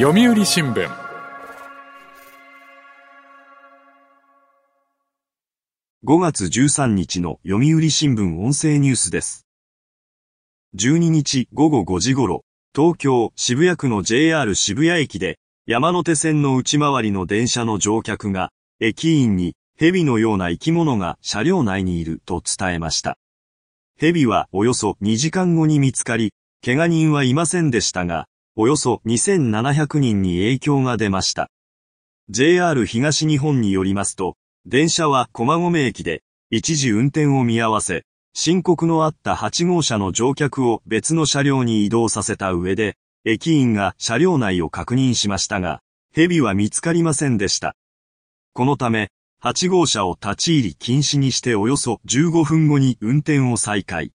読売新聞5月13日の読売新聞音声ニュースです。12日午後5時頃、東京渋谷区の JR 渋谷駅で山手線の内回りの電車の乗客が駅員に蛇のような生き物が車両内にいると伝えました。蛇はおよそ2時間後に見つかり、怪我人はいませんでしたが、およそ2700人に影響が出ました。JR 東日本によりますと、電車は駒込駅で一時運転を見合わせ、申告のあった8号車の乗客を別の車両に移動させた上で、駅員が車両内を確認しましたが、蛇は見つかりませんでした。このため、8号車を立ち入り禁止にしておよそ15分後に運転を再開。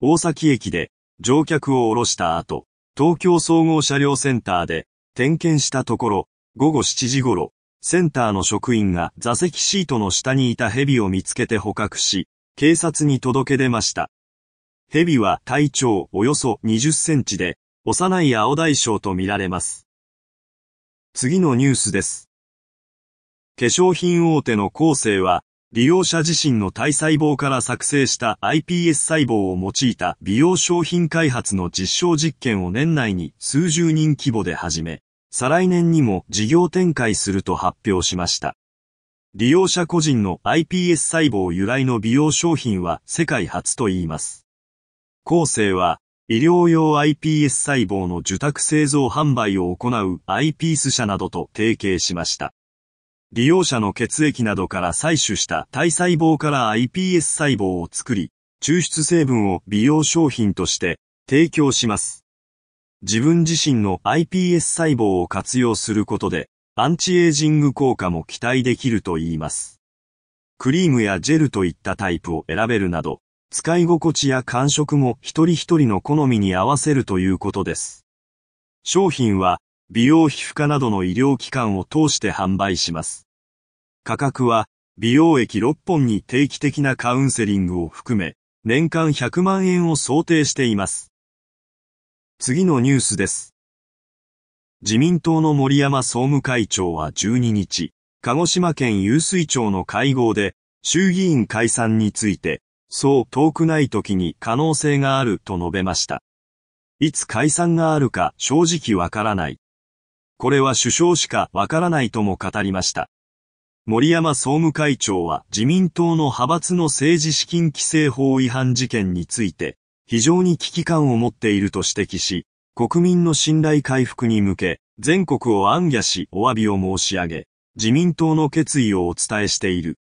大崎駅で乗客を降ろした後、東京総合車両センターで点検したところ、午後7時頃、センターの職員が座席シートの下にいた蛇を見つけて捕獲し、警察に届け出ました。蛇は体長およそ20センチで、幼い青大将と見られます。次のニュースです。化粧品大手の後世は、利用者自身の体細胞から作成した iPS 細胞を用いた美容商品開発の実証実験を年内に数十人規模で始め、再来年にも事業展開すると発表しました。利用者個人の iPS 細胞由来の美容商品は世界初と言います。後世は、医療用 iPS 細胞の受託製造販売を行う iPS 社などと提携しました。利用者の血液などから採取した体細胞から iPS 細胞を作り、抽出成分を美容商品として提供します。自分自身の iPS 細胞を活用することで、アンチエイジング効果も期待できると言います。クリームやジェルといったタイプを選べるなど、使い心地や感触も一人一人の好みに合わせるということです。商品は美容皮膚科などの医療機関を通して販売します。価格は、美容液6本に定期的なカウンセリングを含め、年間100万円を想定しています。次のニュースです。自民党の森山総務会長は12日、鹿児島県湧水町の会合で、衆議院解散について、そう遠くない時に可能性があると述べました。いつ解散があるか正直わからない。これは首相しかわからないとも語りました。森山総務会長は自民党の派閥の政治資金規正法違反事件について、非常に危機感を持っていると指摘し、国民の信頼回復に向け、全国を暗夜しお詫びを申し上げ、自民党の決意をお伝えしている。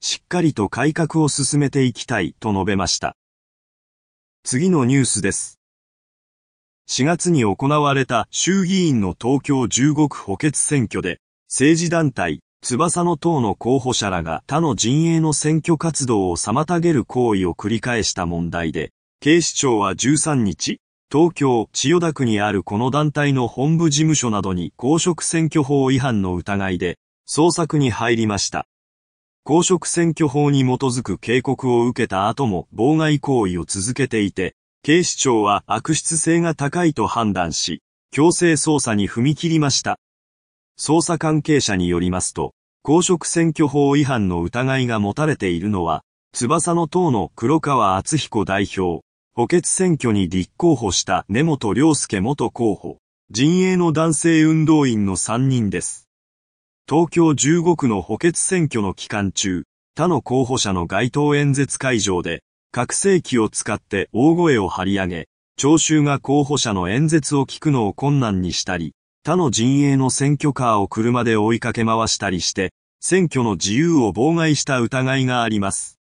しっかりと改革を進めていきたいと述べました。次のニュースです。4月に行われた衆議院の東京15区補欠選挙で、政治団体、翼の党の候補者らが他の陣営の選挙活動を妨げる行為を繰り返した問題で、警視庁は13日、東京千代田区にあるこの団体の本部事務所などに公職選挙法違反の疑いで捜索に入りました。公職選挙法に基づく警告を受けた後も妨害行為を続けていて、警視庁は悪質性が高いと判断し、強制捜査に踏み切りました。捜査関係者によりますと、公職選挙法違反の疑いが持たれているのは、翼の党の黒川敦彦代表、補欠選挙に立候補した根本良介元候補、陣営の男性運動員の3人です。東京15区の補欠選挙の期間中、他の候補者の街頭演説会場で、拡声器を使って大声を張り上げ、聴衆が候補者の演説を聞くのを困難にしたり、他の陣営の選挙カーを車で追いかけ回したりして、選挙の自由を妨害した疑いがあります。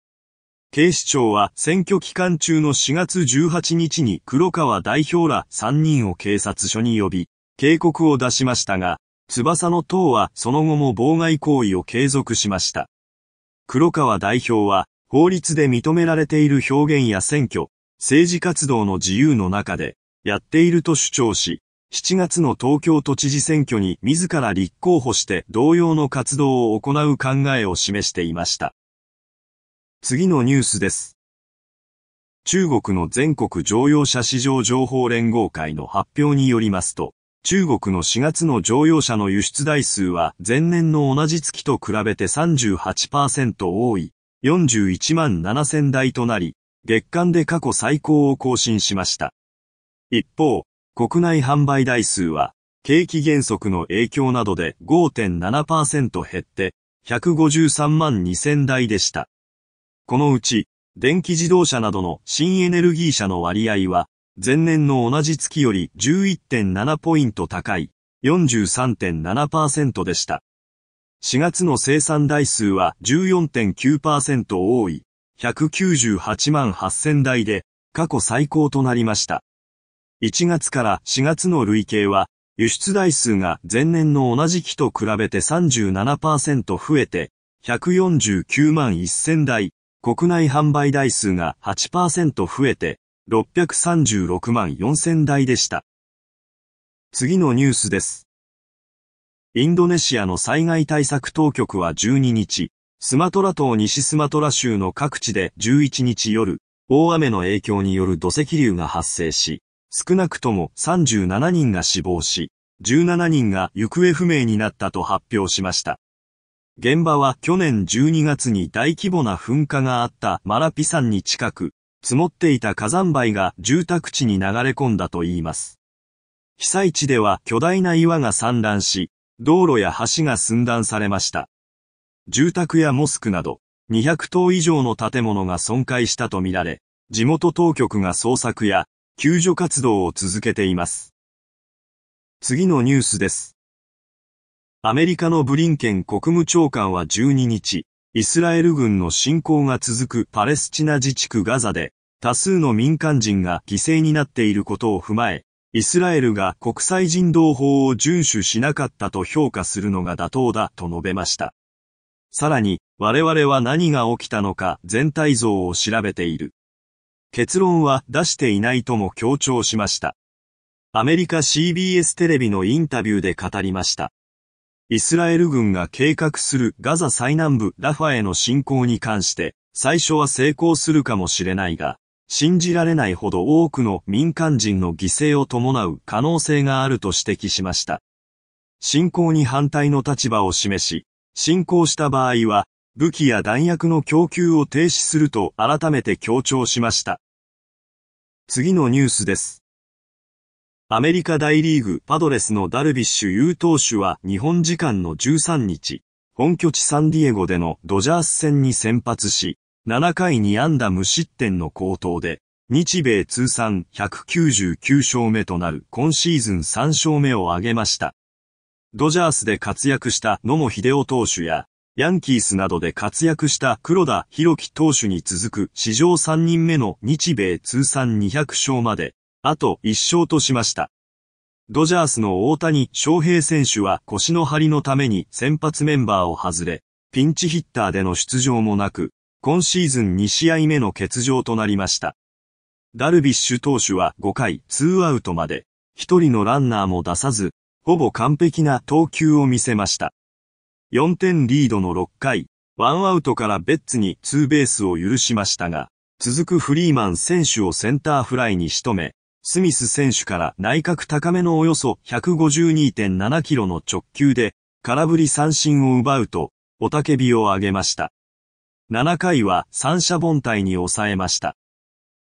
警視庁は選挙期間中の4月18日に黒川代表ら3人を警察署に呼び、警告を出しましたが、翼の党はその後も妨害行為を継続しました。黒川代表は法律で認められている表現や選挙、政治活動の自由の中で、やっていると主張し、7月の東京都知事選挙に自ら立候補して同様の活動を行う考えを示していました。次のニュースです。中国の全国乗用車市場情報連合会の発表によりますと、中国の4月の乗用車の輸出台数は前年の同じ月と比べて38%多い41万7000台となり、月間で過去最高を更新しました。一方、国内販売台数は、景気減速の影響などで5.7%減って、153万2000台でした。このうち、電気自動車などの新エネルギー車の割合は、前年の同じ月より11.7ポイント高い43.7%でした。4月の生産台数は14.9%多い198万8000台で過去最高となりました。1月から4月の累計は輸出台数が前年の同じ期と比べて37%増えて149万1000台、国内販売台数が8%増えて636万4000台でした。次のニュースです。インドネシアの災害対策当局は12日、スマトラ島西スマトラ州の各地で11日夜、大雨の影響による土石流が発生し、少なくとも37人が死亡し、17人が行方不明になったと発表しました。現場は去年12月に大規模な噴火があったマラピ山に近く、積もっていた火山灰が住宅地に流れ込んだといいます。被災地では巨大な岩が散乱し、道路や橋が寸断されました。住宅やモスクなど、200棟以上の建物が損壊したとみられ、地元当局が捜索や救助活動を続けています。次のニュースです。アメリカのブリンケン国務長官は12日、イスラエル軍の侵攻が続くパレスチナ自治区ガザで、多数の民間人が犠牲になっていることを踏まえ、イスラエルが国際人道法を遵守しなかったと評価するのが妥当だと述べました。さらに、我々は何が起きたのか全体像を調べている。結論は出していないとも強調しました。アメリカ CBS テレビのインタビューで語りました。イスラエル軍が計画するガザ最南部ラファへの侵攻に関して、最初は成功するかもしれないが、信じられないほど多くの民間人の犠牲を伴う可能性があると指摘しました。侵攻に反対の立場を示し、侵攻した場合は、武器や弾薬の供給を停止すると改めて強調しました。次のニュースです。アメリカ大リーグパドレスのダルビッシュ有投手は日本時間の13日、本拠地サンディエゴでのドジャース戦に先発し、7回に安打無失点の好投で、日米通算199勝目となる今シーズン3勝目を挙げました。ドジャースで活躍した野茂秀夫投手や、ヤンキースなどで活躍した黒田博樹投手に続く史上3人目の日米通算200勝まで、あと1勝としました。ドジャースの大谷翔平選手は腰の張りのために先発メンバーを外れ、ピンチヒッターでの出場もなく、今シーズン2試合目の欠場となりました。ダルビッシュ投手は5回2アウトまで、1人のランナーも出さず、ほぼ完璧な投球を見せました。4点リードの6回、ワンアウトからベッツにツーベースを許しましたが、続くフリーマン選手をセンターフライに仕留め、スミス選手から内角高めのおよそ152.7キロの直球で空振り三振を奪うと、おたけびを上げました。7回は三者凡退に抑えました。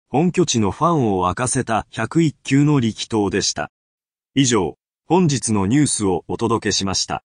本拠地のファンを沸かせた101球の力投でした。以上、本日のニュースをお届けしました。